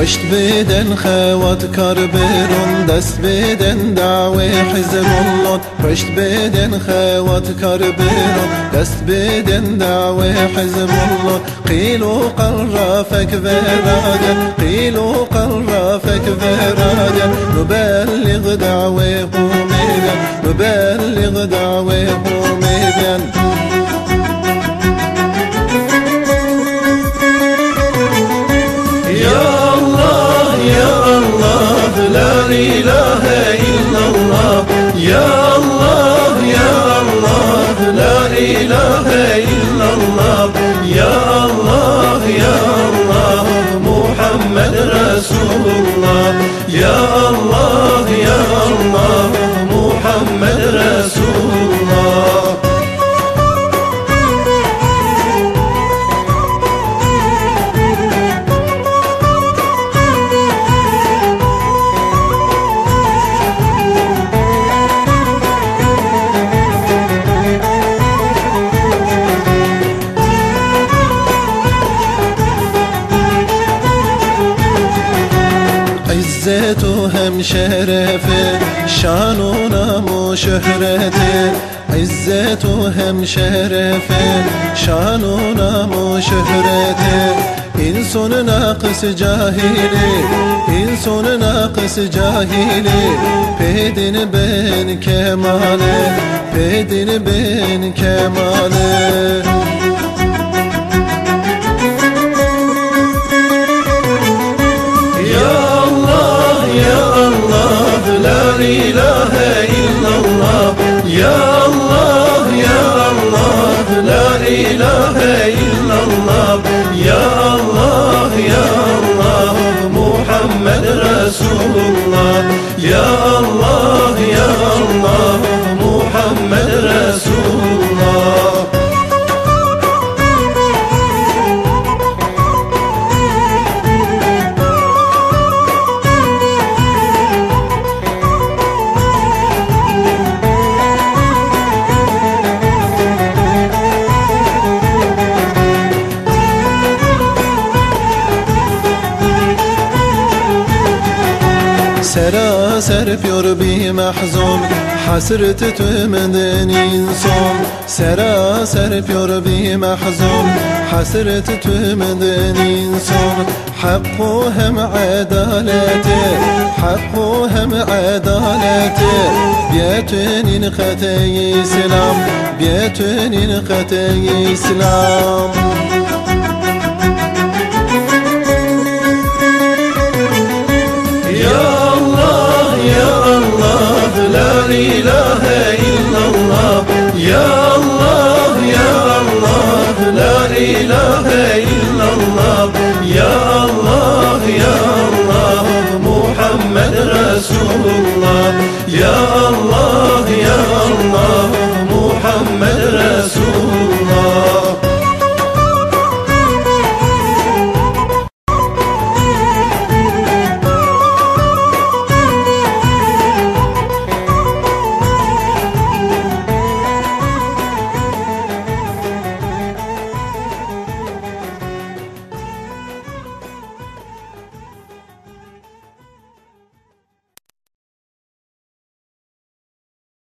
پشت بدن خوات کار برون دست بدن دعوة حزب الله. پشت بدن خوات کار برون دست بدن دعوة حزب الله. قيل قرافك فرادا قيل قرافك فرادا. نبلغ دعوة ميدا نبلغ دعوة ميدا إله إلا الله. يا الله يا الله لا إله إلا الله. يا الله يا الله محمد رسول الله. يا الله izzet o hem şerefe Şanuna mu şöhrete İzzet o hem şerefe Şanuna mu şöhrete İnsanın nakıs cahili İnsanın nakıs cahili. Pedini ben kemale Pedini ben kemale إله إلا الله. يا الله يا الله محمد رسول الله. يا الله سراسر پیور بی محزون حسرت تو مدن انسان سراسر پیور بی محزون حسرت تو مدن انسان حق و هم عدالت حق و هم عدالت بیتونین خطی اسلام بیتونین خطی اسلام إله إلا الله. يا الله يا الله لا إله إلا الله. يا الله يا الله محمد رسول الله. يا الله